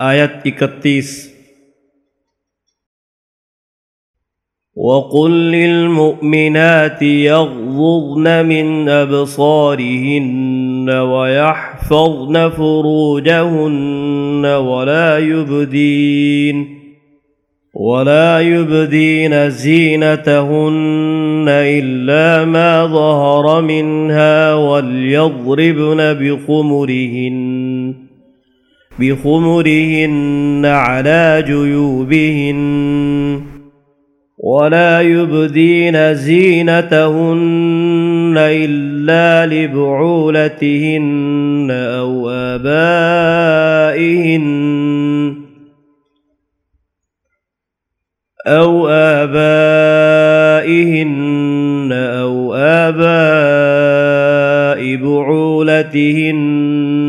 آیت اکتیس۔ وقل للمؤمنات يغضضن من أبصارهن ويحفظن فروجهن ولا يبدين ولا يبدين زينتهن إلا ما ظهر منها وليضربن بخمرهن بخمرهن على جيوبهن ولا يبدين زينتهن إلا لبعولتهن أو آبائهن أو آبائهن أو آباء بعولتهن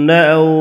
أو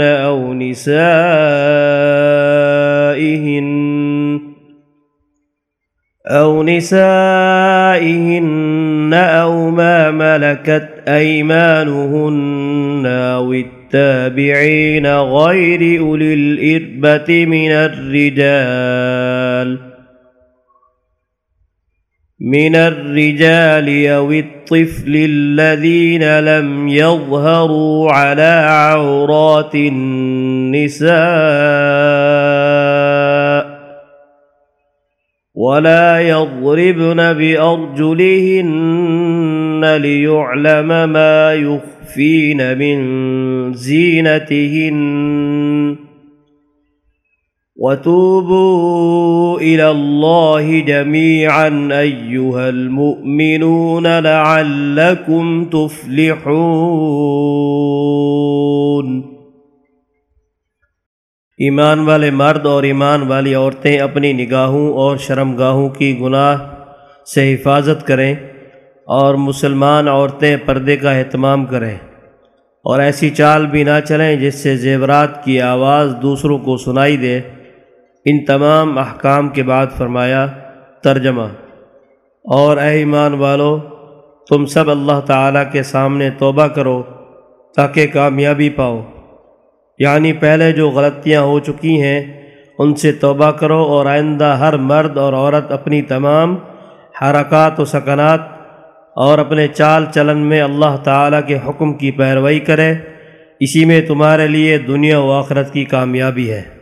أو نسائهن أو نسائهن أو ما ملكت أيمانهن أو التابعين غير أولي الإربة من الرجال من الرجال أو الطفل الذين لم يظهروا على عورات النساء ولا يضربن بأرجلهن ليعلم ما يخفين من زينتهن وتوبوا إلى الله جميعا أيها المؤمنون لعلكم تفلحون. ایمان والے مرد اور ایمان والی عورتیں اپنی نگاہوں اور شرم گاہوں کی گناہ سے حفاظت کریں اور مسلمان عورتیں پردے کا اہتمام کریں اور ایسی چال بھی نہ چلیں جس سے زیورات کی آواز دوسروں کو سنائی دے ان تمام احکام کے بعد فرمایا، ترجمہ، اور اے ایمان والو، تم سب اللہ تعالیٰ کے سامنے توبہ کرو تاکہ کامیابی پاؤ۔ یعنی پہلے جو غلطیاں ہو چکی ہیں، ان سے توبہ کرو اور آئندہ ہر مرد اور عورت اپنی تمام حرکات و سکنات اور اپنے چال چلن میں اللہ تعالیٰ کے حکم کی پیروئی کرے۔ اسی میں تمہارے لیے دنیا و آخرت کی کامیابی ہے۔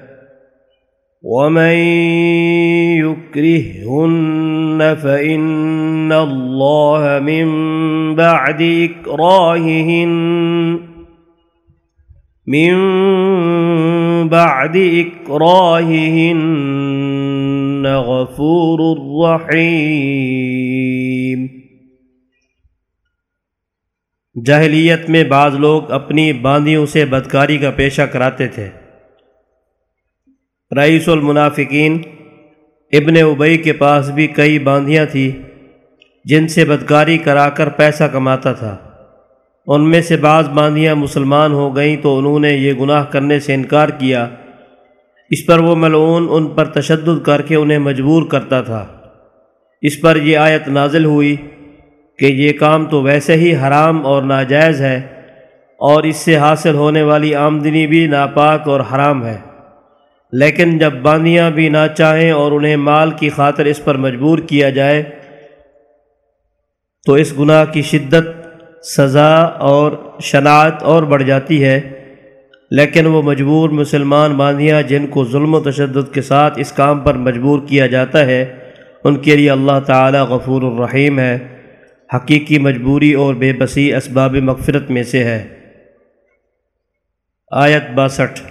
ومن يكرهن فإن الله من بعد إكراههن من بعد إكراههن غفور رحيم۔ جاہلیت میں بعض لوگ اپنی باندیوں سے بدکاری کا پیشہ کراتے تھے۔ رئیس المنافقین ابن ابئی کے پاس بھی کئی باندیاں تھیں جن سے بدکاری کرا کر پیسہ کماتا تھا۔ ان میں سے بعض باندیاں مسلمان ہو گئیں تو انہوں نے یہ گناہ کرنے سے انکار کیا۔ اس پر وہ ملعون ان پر تشدد کر کے انہیں مجبور کرتا تھا۔ اس پر یہ آیت نازل ہوئی کہ یہ کام تو ویسے ہی حرام اور ناجائز ہے اور اس سے حاصل ہونے والی آمدنی بھی ناپاک اور حرام ہے۔ لیکن جب باندیاں بھی نہ چاہیں اور انہیں مال کی خاطر اس پر مجبور کیا جائے، تو اس گناہ کی شدت، سزا اور شناعت اور بڑھ جاتی ہے۔ لیکن وہ مجبور مسلمان باندیاں جن کو ظلم و تشدد کے ساتھ اس کام پر مجبور کیا جاتا ہے، ان کے لیے اللہ تعالی غفور الرحیم ہے۔ حقیقی مجبوری اور بے بسی اسباب مغفرت میں سے ہے۔ آیت باسٹھ۔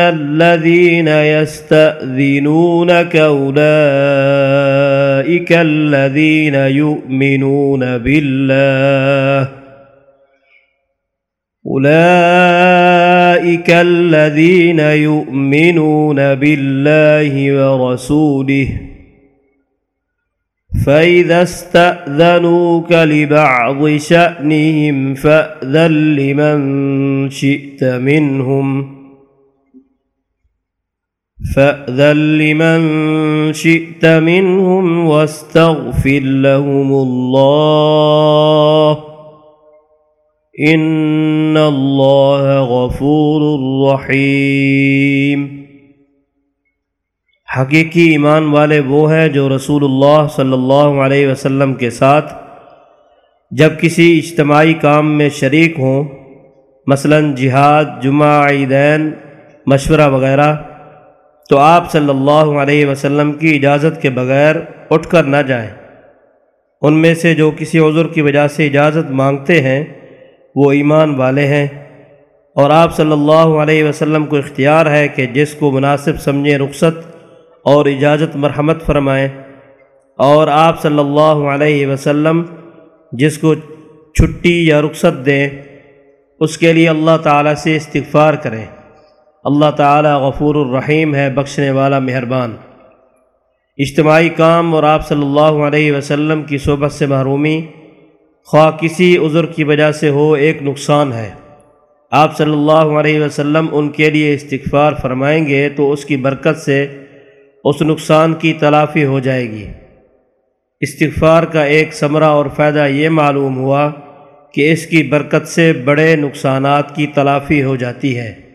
الذين يستأذنونك اولئك الذين يؤمنون بالله اولئك الذين يؤمنون بالله ورسوله فإذا استأذنوك لبعض شأنهم فأذن لمن شئت منهم فأذن لمن شئت منهم واستغفر لهم الله إن الله غفور رحيم۔ حقیقی ایمان والے وہ ہیں جو رسول اللہ صلی اللہ علیہ وسلم کے ساتھ جب کسی اجتماعی کام میں شریک ہوں، مثلا جہاد، جمعہ، عیدین، مشورہ وغیرہ تو آپ صلی اللہ علیہ وسلم کی اجازت کے بغیر اٹھ کر نہ جائیں۔ ان میں سے جو کسی عذر کی وجہ سے اجازت مانگتے ہیں، وہ ایمان والے ہیں۔ اور آپ صلی اللہ علیہ وسلم کو اختیار ہے کہ جس کو مناسب سمجھیں رخصت اور اجازت مرحمت فرمائیں۔ اور آپ صلی اللہ علیہ وسلم جس کو چھٹی یا رخصت دیں، اس کے لیے اللہ تعالیٰ سے استغفار کریں۔ اللہ تعالیٰ غفور الرحیم ہے، بخشنے والا مہربان۔ اجتماعی کام اور آپ صلی اللہ علیہ وسلم کی صحبت سے محرومی، خواہ کسی عذر کی وجہ سے ہو، ایک نقصان ہے۔ آپ صلی اللہ علیہ وسلم ان کے لیے استغفار فرمائیں گے تو اس کی برکت سے اس نقصان کی تلافی ہو جائے گی۔ استغفار کا ایک ثمرہ اور فائدہ یہ معلوم ہوا کہ اس کی برکت سے بڑے نقصانات کی تلافی ہو جاتی ہے۔